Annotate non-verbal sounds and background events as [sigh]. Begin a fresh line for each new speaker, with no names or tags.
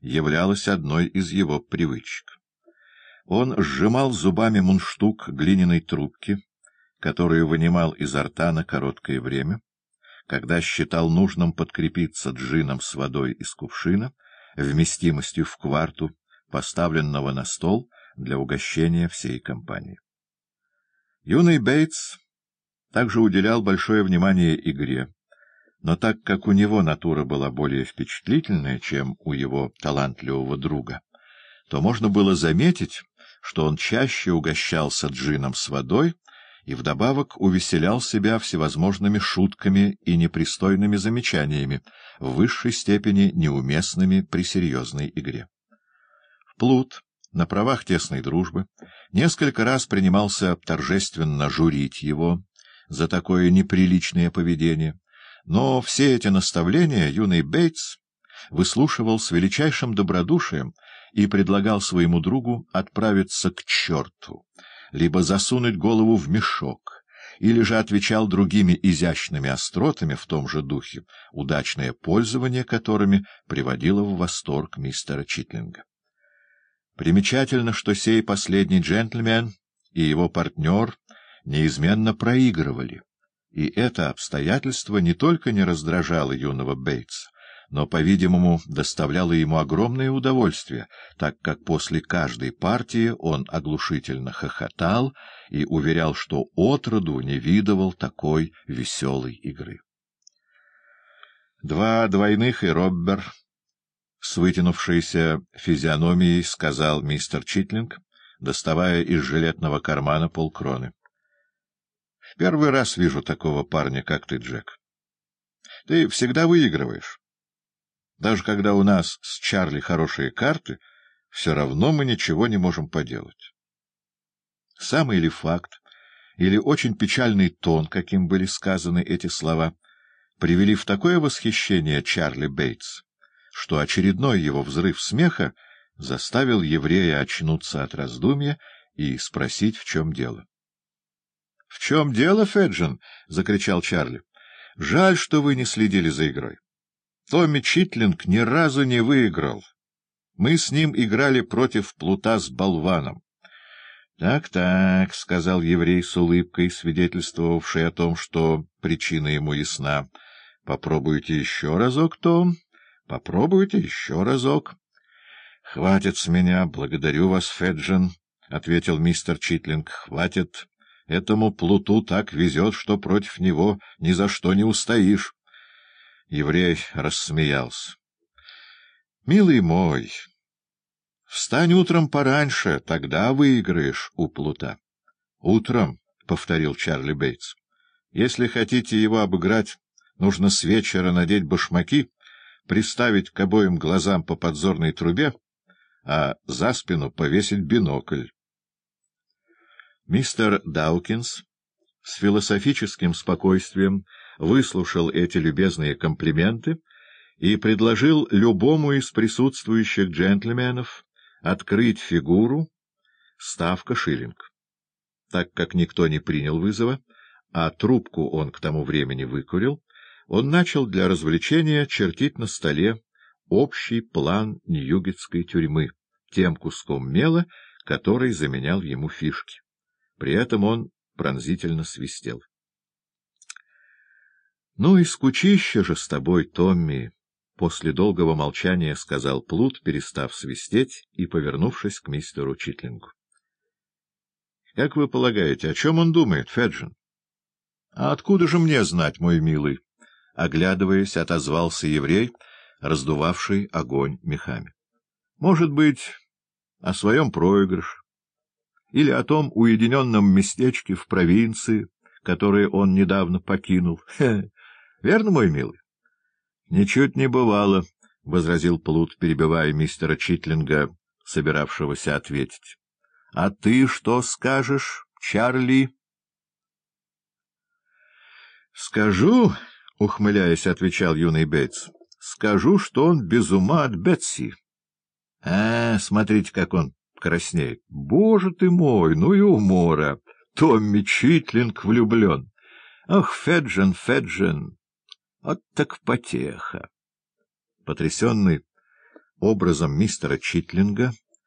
являлась одной из его привычек. Он сжимал зубами мундштук глиняной трубки, которую вынимал изо рта на короткое время, когда считал нужным подкрепиться джином с водой из кувшина, вместимостью в кварту, поставленного на стол для угощения всей компании. Юный Бейтс также уделял большое внимание игре, но так как у него натура была более впечатлительная, чем у его талантливого друга, то можно было заметить, что он чаще угощался джином с водой и вдобавок увеселял себя всевозможными шутками и непристойными замечаниями, в высшей степени неуместными при серьезной игре. Плут, на правах тесной дружбы, несколько раз принимался торжественно журить его за такое неприличное поведение, но все эти наставления юный Бейтс выслушивал с величайшим добродушием и предлагал своему другу отправиться к черту, либо засунуть голову в мешок, или же отвечал другими изящными остротами в том же духе, удачное пользование которыми приводило в восторг мистера Читлинга. Примечательно, что сей последний джентльмен и его партнер неизменно проигрывали, и это обстоятельство не только не раздражало юного Бейтса, но, по-видимому, доставляло ему огромное удовольствие, так как после каждой партии он оглушительно хохотал и уверял, что отроду не видывал такой веселой игры. Два двойных и Роббер с вытянувшейся физиономией сказал мистер Читлинг, доставая из жилетного кармана полкроны. — В первый раз вижу такого парня, как ты, Джек. Ты всегда выигрываешь. Даже когда у нас с Чарли хорошие карты, все равно мы ничего не можем поделать. Самый ли факт, или очень печальный тон, каким были сказаны эти слова, привели в такое восхищение Чарли Бейтс, что очередной его взрыв смеха заставил еврея очнуться от раздумья и спросить, в чем дело. — чем дело, Феджин? — закричал Чарли. — Жаль, что вы не следили за игрой. Томми Читлинг ни разу не выиграл. Мы с ним играли против плута с болваном. «Так, — Так-так, — сказал еврей с улыбкой, свидетельствовавший о том, что причина ему ясна. — Попробуйте еще разок, Том. Попробуйте еще разок. — Хватит с меня, благодарю вас, Феджин, — ответил мистер Читлинг. — Хватит. Этому плуту так везет, что против него ни за что не устоишь. Еврей рассмеялся. — Милый мой, встань утром пораньше, тогда выиграешь у плута. — Утром, — повторил Чарли Бейтс. — Если хотите его обыграть, нужно с вечера надеть башмаки, приставить к обоим глазам по подзорной трубе, а за спину повесить бинокль. Мистер Даукинс с философическим спокойствием выслушал эти любезные комплименты и предложил любому из присутствующих джентльменов открыть фигуру ставка шиллинг. Так как никто не принял вызова, а трубку он к тому времени выкурил, он начал для развлечения чертить на столе общий план Ньюгетской тюрьмы, тем куском мела, который заменял ему фишки. При этом он пронзительно свистел. — Ну и скучище же с тобой, Томми! — после долгого молчания сказал Плут, перестав свистеть и повернувшись к мистеру Читлингу. — Как вы полагаете, о чем он думает, Феджин? — А откуда же мне знать, мой милый? — оглядываясь, отозвался еврей, раздувавший огонь мехами. — Может быть, о своем проигрыше, или о том уединенном местечке в провинции, которое он недавно покинул. [laughs] Верно, мой милый? — Ничуть не бывало, — возразил Плут, перебивая мистера Читлинга, собиравшегося ответить. — А ты что скажешь, Чарли? — Скажу, — ухмыляясь, отвечал юный Бейтс, — скажу, что он без ума от Бетси. — А, смотрите, как он краснеет. Боже ты мой, ну и умора! Томми Читлинг влюблен. Ах, Феджин, Феджин! Вот так потеха! Потрясенный, образом мистера Читлинга